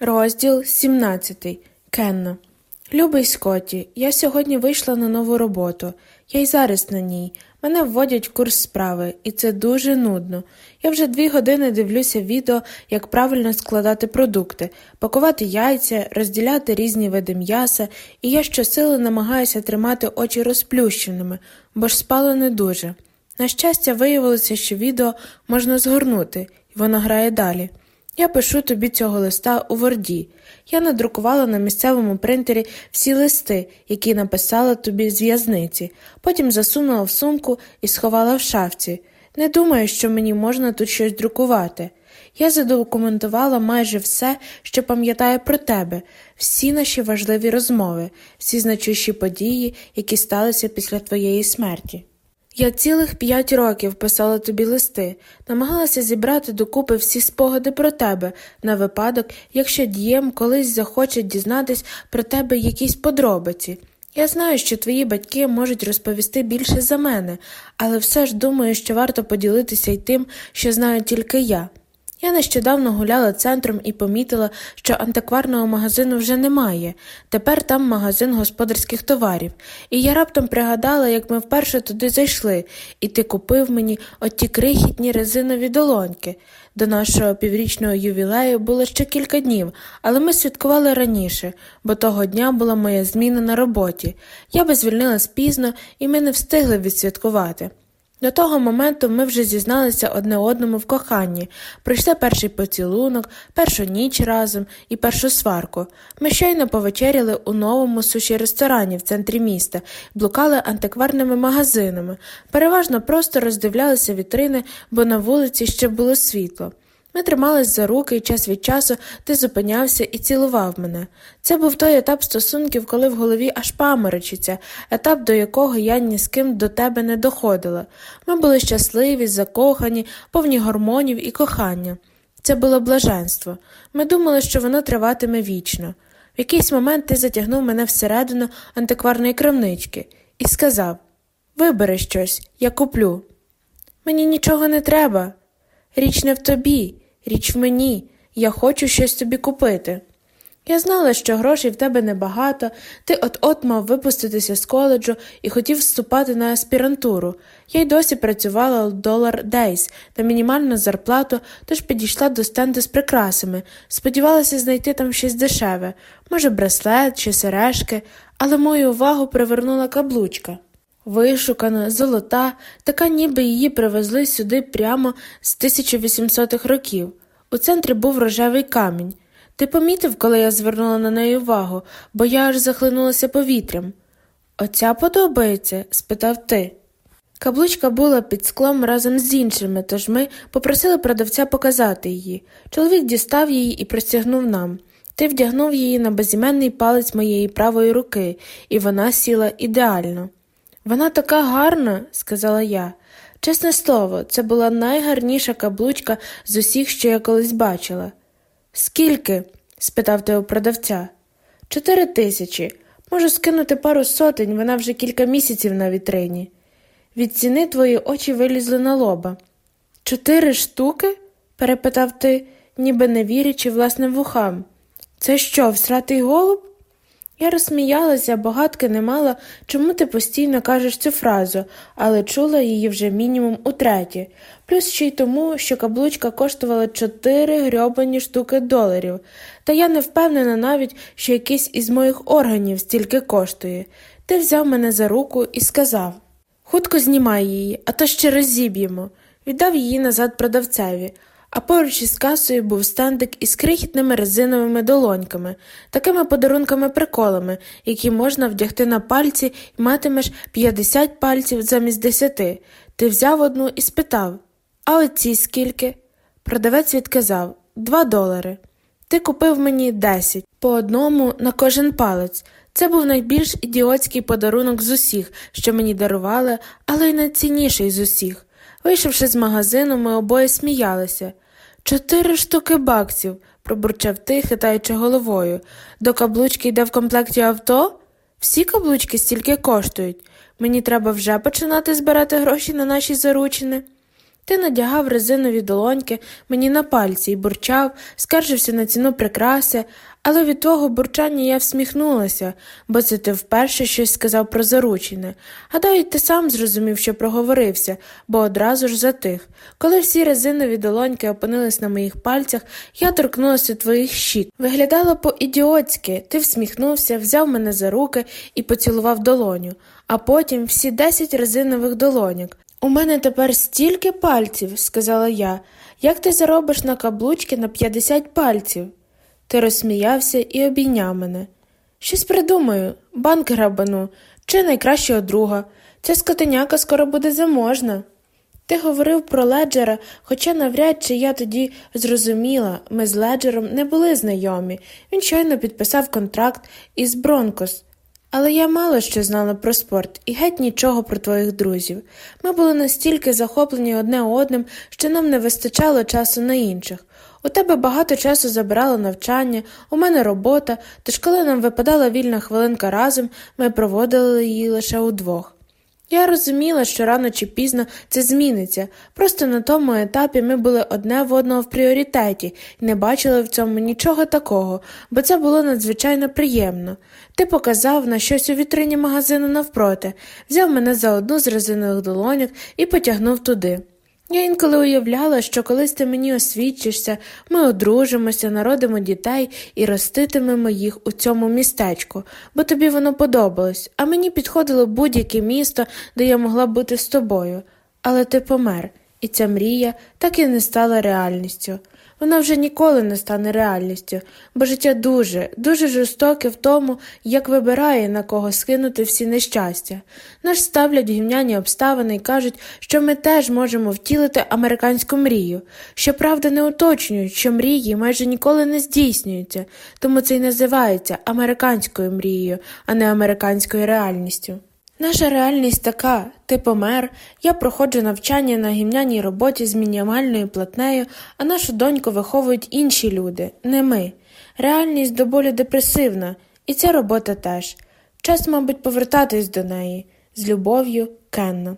Розділ 17. Кенна. Любий Скотті, я сьогодні вийшла на нову роботу. Я й зараз на ній. Мене вводять в курс справи, і це дуже нудно. Я вже дві години дивлюся відео, як правильно складати продукти, пакувати яйця, розділяти різні види м'яса, і я щосили намагаюся тримати очі розплющеними, бо ж спало не дуже. На щастя, виявилося, що відео можна згорнути, і воно грає далі. Я пишу тобі цього листа у Ворді. Я надрукувала на місцевому принтері всі листи, які написала тобі з в'язниці, потім засунула в сумку і сховала в шафці. Не думаю, що мені можна тут щось друкувати. Я задокументувала майже все, що пам'ятаю про тебе, всі наші важливі розмови, всі значущі події, які сталися після твоєї смерті. Я цілих п'ять років писала тобі листи, намагалася зібрати докупи всі спогади про тебе на випадок, якщо дієм колись захоче дізнатись про тебе якісь подробиці. Я знаю, що твої батьки можуть розповісти більше за мене, але все ж думаю, що варто поділитися й тим, що знаю тільки я. Я нещодавно гуляла центром і помітила, що антикварного магазину вже немає. Тепер там магазин господарських товарів. І я раптом пригадала, як ми вперше туди зайшли, і ти купив мені оті крихітні резинові долоньки. До нашого піврічного ювілею було ще кілька днів, але ми святкували раніше, бо того дня була моя зміна на роботі. Я би звільнилась пізно, і ми не встигли відсвяткувати. До того моменту ми вже зізналися одне одному в коханні, пройшли перший поцілунок, першу ніч разом і першу сварку. Ми щойно повечеряли у новому суші ресторані в центрі міста, блукали антикварними магазинами, переважно просто роздивлялися вітрини, бо на вулиці ще було світло. Ми тримались за руки і час від часу ти зупинявся і цілував мене. Це був той етап стосунків, коли в голові аж паморочиться, етап, до якого я ні з ким до тебе не доходила. Ми були щасливі, закохані, повні гормонів і кохання. Це було блаженство. Ми думали, що воно триватиме вічно. В якийсь момент ти затягнув мене всередину антикварної крамнички і сказав Вибери щось, я куплю. Мені нічого не треба. Річ не в тобі. Річ в мені, я хочу щось тобі купити. Я знала, що грошей в тебе небагато, ти от от мав випуститися з коледжу і хотів вступати на аспірантуру. Я й досі працювала долар дейс на мінімальну зарплату, тож підійшла до стенду з прикрасами, сподівалася знайти там щось дешеве, може, браслет чи сережки, але мою увагу привернула каблучка. Вишукана, золота, така ніби її привезли сюди прямо з 1800-х років. У центрі був рожевий камінь. Ти помітив, коли я звернула на неї увагу, бо я аж захлинулася повітрям. Оця подобається? спитав ти. Каблучка була під склом разом з іншими, тож ми попросили продавця показати її. Чоловік дістав її і простягнув нам. Ти вдягнув її на безіменний палець моєї правої руки, і вона сіла ідеально. Вона така гарна, сказала я. Чесне слово, це була найгарніша каблучка з усіх, що я колись бачила. Скільки? спитав ти продавця. Чотири тисячі. Можу скинути пару сотень, вона вже кілька місяців на вітрині. Від ціни твої очі вилізли на лоба. Чотири штуки? перепитав ти, ніби не вірячи власним вухам. Це що, всратий голуб? Я розсміялася, бо гадки не мала, чому ти постійно кажеш цю фразу, але чула її вже мінімум утретє, плюс ще й тому, що каблучка коштувала чотири грьобані штуки доларів, та я не впевнена навіть, що якийсь із моїх органів стільки коштує. Ти взяв мене за руку і сказав Хутко знімай її, а то ще розіб'ємо. Віддав її назад продавцеві а поруч із касою був стендик із крихітними резиновими долоньками, такими подарунками-приколами, які можна вдягти на пальці і матимеш 50 пальців замість 10. Ти взяв одну і спитав А оці скільки? Продавець відказав два долари. Ти купив мені 10, по одному на кожен палець. Це був найбільш ідіотський подарунок з усіх, що мені дарували, але й найцінніший з усіх. Вийшовши з магазину, ми обоє сміялися. Чотири штуки баксів, пробурчав ти, хитаючи головою. До каблучки йде в комплекті авто? Всі каблучки стільки коштують. Мені треба вже починати збирати гроші на наші заручини. Ти надягав резинові долоньки мені на пальці і бурчав, скаржився на ціну прикраси, але від того бурчання я всміхнулася, бо це ти вперше щось сказав про заручене. Гадаю, ти сам зрозумів, що проговорився, бо одразу ж затих. Коли всі резинові долоньки опинились на моїх пальцях, я торкнулася твоїх щік. Виглядало по-ідіотськи, ти всміхнувся, взяв мене за руки і поцілував долоню, а потім всі десять резинових долоньок. У мене тепер стільки пальців, сказала я. Як ти заробиш на каблучки на 50 пальців? Ти розсміявся і обійняв мене. Щось придумаю, банк грабану, чи найкращого друга. Ця скотиняка скоро буде заможна. Ти говорив про леджера, хоча навряд чи я тоді зрозуміла, ми з леджером не були знайомі. Він щойно підписав контракт із Бронкос. Але я мало що знала про спорт і геть нічого про твоїх друзів. Ми були настільки захоплені одне одним, що нам не вистачало часу на інших. У тебе багато часу забирало навчання, у мене робота, тож коли нам випадала вільна хвилинка разом, ми проводили її лише удвох. Я розуміла, що рано чи пізно це зміниться, просто на тому етапі ми були одне в одного в пріоритеті і не бачили в цьому нічого такого, бо це було надзвичайно приємно. Ти показав на щось у вітрині магазину навпроти, взяв мене за одну з резинових долоньок і потягнув туди. Я інколи уявляла, що колись ти мені освічишся, ми одружимося, народимо дітей і роститимемо їх у цьому містечку, бо тобі воно подобалось, а мені підходило будь-яке місто, де я могла бути з тобою. Але ти помер, і ця мрія так і не стала реальністю. Вона вже ніколи не стане реальністю, бо життя дуже, дуже жорстоке в тому, як вибирає на кого скинути всі нещастя. Нас ставлять гівняні обставини і кажуть, що ми теж можемо втілити американську мрію. Щоправда, не уточнюють, що мрії майже ніколи не здійснюються, тому це й називається американською мрією, а не американською реальністю. Наша реальність така ти помер, я проходжу навчання на гімняній роботі з мінімальною платнею, а нашу доньку виховують інші люди, не ми. Реальність до болю депресивна, і ця робота теж. Час, мабуть, повертатись до неї з любов'ю Кенна.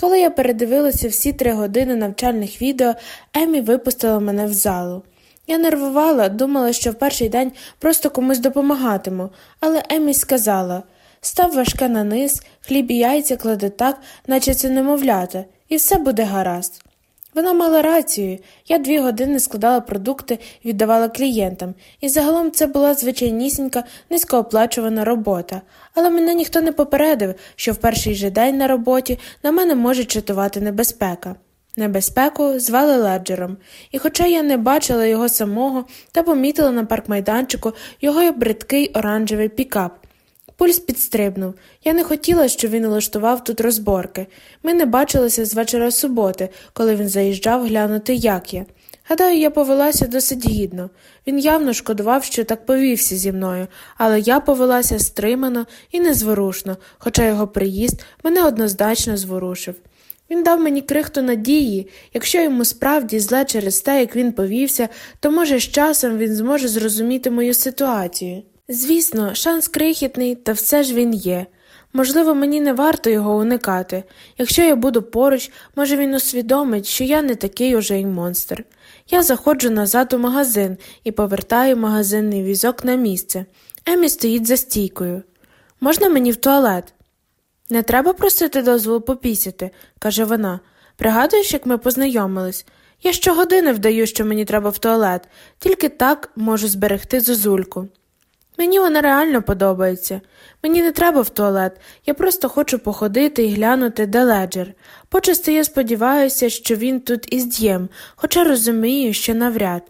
Коли я передивилася всі три години навчальних відео, Емі випустила мене в залу. Я нервувала, думала, що в перший день просто комусь допомагатиму, але Емі сказала став важке на низ, хліб і яйця кладе так, наче це немовлята, і все буде гаразд. Вона мала рацію, я дві години складала продукти віддавала клієнтам, і загалом це була звичайнісінька, низькооплачувана робота, але мене ніхто не попередив, що в перший же день на роботі на мене може чатувати небезпека. Небезпеку звали леджером, і, хоча я не бачила його самого, та помітила на паркмайданчику його бридкий оранжевий пікап. Пульс підстрибнув. Я не хотіла, щоб він улаштував тут розборки. Ми не бачилися з вечора суботи, коли він заїжджав глянути, як я. Гадаю, я повелася досить гідно. Він явно шкодував, що так повівся зі мною, але я повелася стримано і незворушно, хоча його приїзд мене однозначно зворушив. Він дав мені крихту надії, якщо йому справді зле через те, як він повівся, то, може, з часом він зможе зрозуміти мою ситуацію. Звісно, шанс крихітний, та все ж він є. Можливо, мені не варто його уникати. Якщо я буду поруч, може він усвідомить, що я не такий уже й монстр. Я заходжу назад у магазин і повертаю магазинний візок на місце. Емі стоїть за стійкою. Можна мені в туалет? Не треба просити дозволу попісяти, каже вона. Пригадуєш, як ми познайомились? Я щогодини вдаю, що мені треба в туалет, тільки так можу зберегти зозульку. Мені вона реально подобається. Мені не треба в туалет, я просто хочу походити і глянути, де леджер. Почасти я сподіваюся, що він тут із д'єм, хоча розумію, що навряд.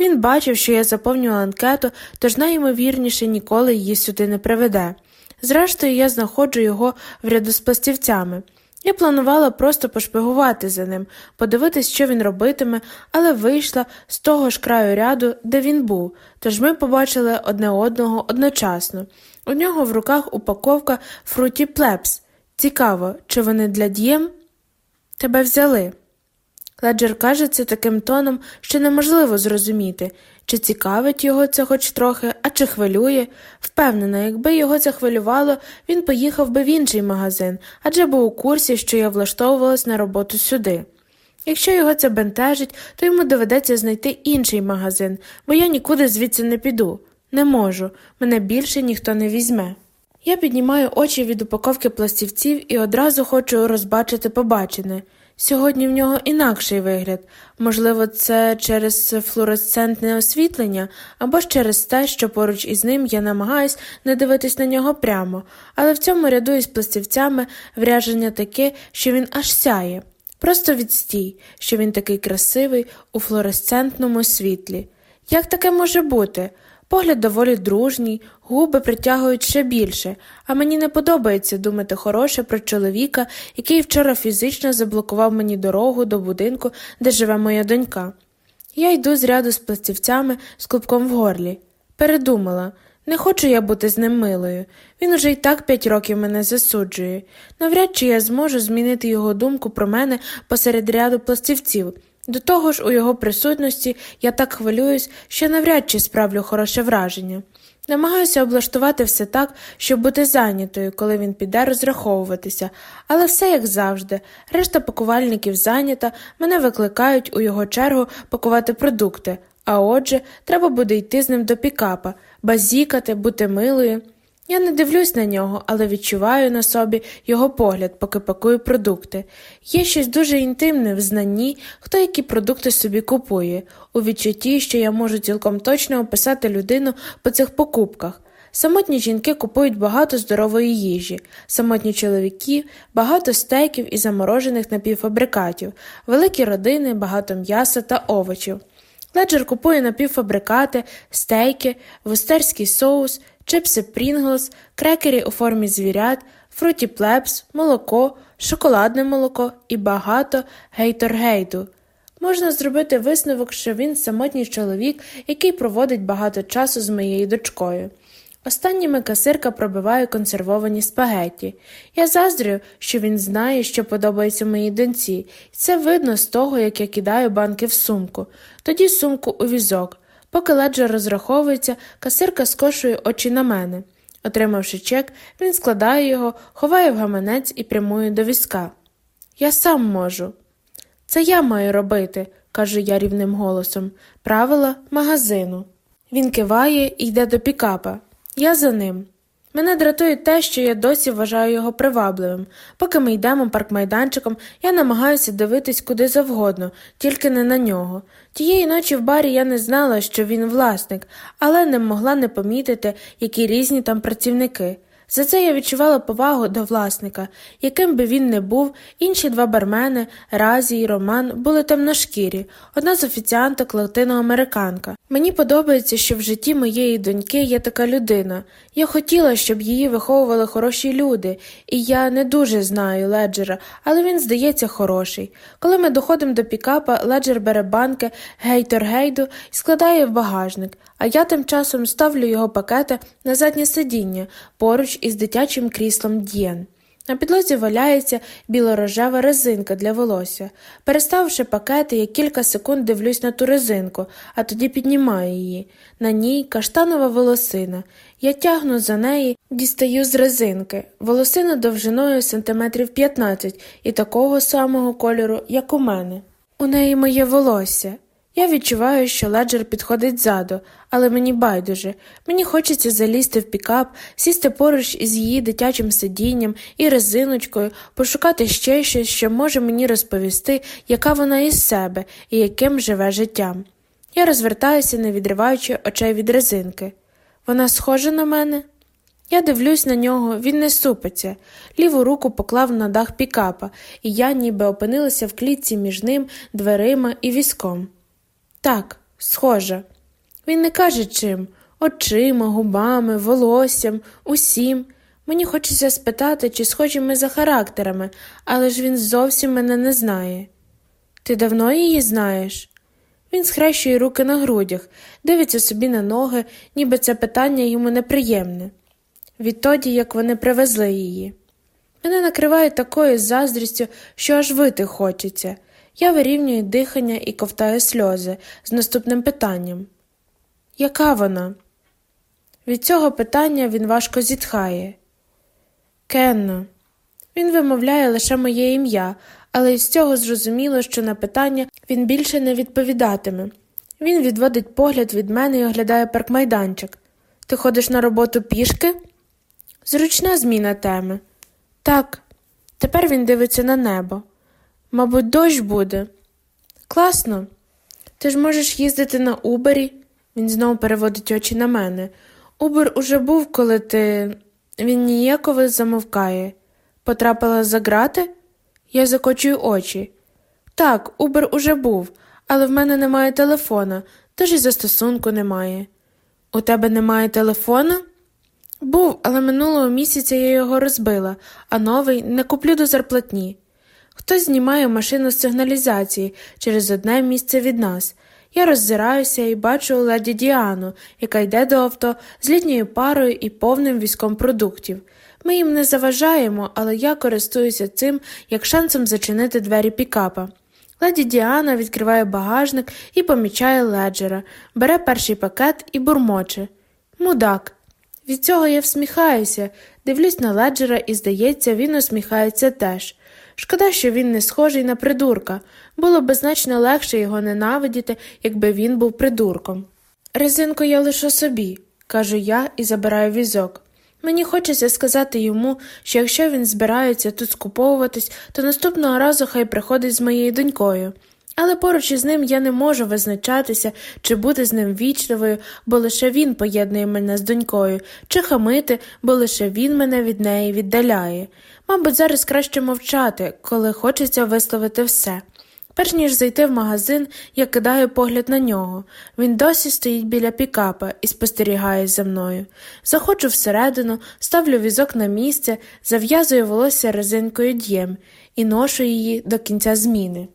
Він бачив, що я заповнювала анкету, тож найімовірніше ніколи її сюди не приведе. Зрештою, я знаходжу його в ряду з пластівцями. Я планувала просто пошпигувати за ним, подивитись, що він робитиме, але вийшла з того ж краю ряду, де він був, тож ми побачили одне одного одночасно. У нього в руках упаковка фруті плепс. Цікаво, чи вони для дієм? Тебе взяли. Леджер каже це таким тоном, що неможливо зрозуміти, чи цікавить його це хоч трохи, а чи хвилює. Впевнена, якби його це хвилювало, він поїхав би в інший магазин, адже був у курсі, що я влаштовувалась на роботу сюди. Якщо його це бентежить, то йому доведеться знайти інший магазин, бо я нікуди звідси не піду. Не можу, мене більше ніхто не візьме. Я піднімаю очі від упаковки пластівців і одразу хочу розбачити побачене. Сьогодні в нього інакший вигляд, можливо, це через флуоресцентне освітлення або ж через те, що поруч із ним я намагаюсь не дивитись на нього прямо, але в цьому ряду із пластівцями вряження таке, що він аж сяє. Просто відстій, що він такий красивий у флуоресцентному світлі. Як таке може бути? Погляд доволі дружній, губи притягують ще більше, а мені не подобається думати хороше про чоловіка, який вчора фізично заблокував мені дорогу до будинку, де живе моя донька. Я йду з ряду з пластівцями з клубком в горлі. Передумала не хочу я бути з ним милою. Він уже й так п'ять років мене засуджує. Навряд чи я зможу змінити його думку про мене посеред ряду пластівців. До того ж, у його присутності я так хвилююсь, що навряд чи справлю хороше враження. Намагаюся облаштувати все так, щоб бути зайнятою, коли він піде розраховуватися, але все як завжди. Решта пакувальників зайнята, мене викликають у його чергу пакувати продукти, а отже, треба буде йти з ним до пікапа, базікати, бути милою. Я не дивлюсь на нього, але відчуваю на собі його погляд, поки пакую продукти. Є щось дуже інтимне в знанні, хто які продукти собі купує, у відчутті, що я можу цілком точно описати людину по цих покупках. Самотні жінки купують багато здорової їжі, самотні чоловіки, багато стейків і заморожених напівфабрикатів, великі родини, багато м'яса та овочів. Леджер купує напівфабрикати, стейки, вустерський соус, чипси Прінглс, крекері у формі звірят, Fruity Pebbles, молоко, шоколадне молоко і багато гейторейду. Можна зробити висновок, що він самотній чоловік, який проводить багато часу з моєю дочкою. Останніми касирка пробиває консервовані спагетті. Я заздрю, що він знає, що подобається моїй доньці, і це видно з того, як я кидаю банки в сумку, тоді сумку у візок. Поки леджер розраховується, касирка скошує очі на мене. Отримавши чек, він складає його, ховає в гаманець і прямує до візка. Я сам можу. Це я маю робити, кажу я рівним голосом. Правила магазину. Він киває і йде до пікапа. Я за ним. Мене дратує те, що я досі вважаю його привабливим. Поки ми йдемо паркмайданчиком, я намагаюся дивитись куди завгодно, тільки не на нього. Тієї ночі в барі я не знала, що він власник, але не могла не помітити, які різні там працівники. За це я відчувала повагу до власника, яким би він не був, інші два бармени, Разі й Роман, були темношкірі, одна з офіціанток латиноамериканка. Мені подобається, що в житті моєї доньки є така людина. Я хотіла, щоб її виховували хороші люди, і я не дуже знаю леджера, але він здається хороший. Коли ми доходимо до пікапа, леджер бере банки гейтор-гейду і складає в багажник, а я тим часом ставлю його пакети на заднє сидіння поруч із дитячим кріслом Д'єн. На підлозі валяється білорожева резинка для волосся. Переставивши пакети, я кілька секунд дивлюсь на ту резинку, а тоді піднімаю її. На ній каштанова волосина. Я тягну за неї, дістаю з резинки. Волосина довжиною сантиметрів 15 і такого самого кольору, як у мене. У неї моє волосся. Я відчуваю, що леджер підходить ззаду, але мені байдуже. Мені хочеться залізти в пікап, сісти поруч із її дитячим сидінням і резиночкою, пошукати ще щось, що може мені розповісти, яка вона із себе і яким живе життям. Я розвертаюся, не відриваючи очей від резинки. Вона схожа на мене? Я дивлюсь на нього, він не супиться. Ліву руку поклав на дах пікапа, і я ніби опинилася в клітці між ним, дверима і візком. Так, схожа. Він не каже чим очима, губами, волоссям, усім. Мені хочеться спитати, чи схожі ми за характерами, але ж він зовсім мене не знає. Ти давно її знаєш? Він схрещує руки на грудях, дивиться собі на ноги, ніби це питання йому неприємне. Відтоді, як вони привезли її. Мене накриває такою заздрістю, що аж вити хочеться. Я вирівнюю дихання і ковтаю сльози з наступним питанням Яка вона? Від цього питання він важко зітхає. Кенно. Він вимовляє лише моє ім'я, але із цього зрозуміло, що на питання він більше не відповідатиме. Він відводить погляд від мене і оглядає паркмайданчик. Ти ходиш на роботу пішки? Зручна зміна теми. Так, тепер він дивиться на небо. Мабуть, дощ буде. Класно. Ти ж можеш їздити на Убері. Він знову переводить очі на мене. Убер уже був, коли ти. Він ніяково замовкає. Потрапила за грати? Я закочую очі. Так, Убер уже був, але в мене немає телефона, тож і застосунку немає. У тебе немає телефона? Був, але минулого місяця я його розбила, а новий не куплю до зарплатні. Хтось знімає машину з сигналізації через одне місце від нас. Я роззираюся і бачу леді Діану, яка йде до авто з літньою парою і повним візком продуктів. Ми їм не заважаємо, але я користуюся цим як шансом зачинити двері пікапа. Леді Діана відкриває багажник і помічає леджера, бере перший пакет і бурмоче. Мудак. Від цього я всміхаюся, дивлюсь на леджера і, здається, він усміхається теж. Шкода, що він не схожий на придурка. Було б значно легше його ненавидіти, якби він був придурком. Резинку я лишу собі, кажу я і забираю візок. Мені хочеться сказати йому, що якщо він збирається тут скуповуватись, то наступного разу хай приходить з моєю донькою. Але поруч із ним я не можу визначатися, чи бути з ним вічливою, бо лише він поєднує мене з донькою, чи хамити, бо лише він мене від неї віддаляє. Мабуть, зараз краще мовчати, коли хочеться висловити все. Перш ніж зайти в магазин, я кидаю погляд на нього. Він досі стоїть біля пікапа і спостерігає за мною. Заходжу всередину, ставлю візок на місце, зав'язую волосся резинкою д'єм і ношу її до кінця зміни.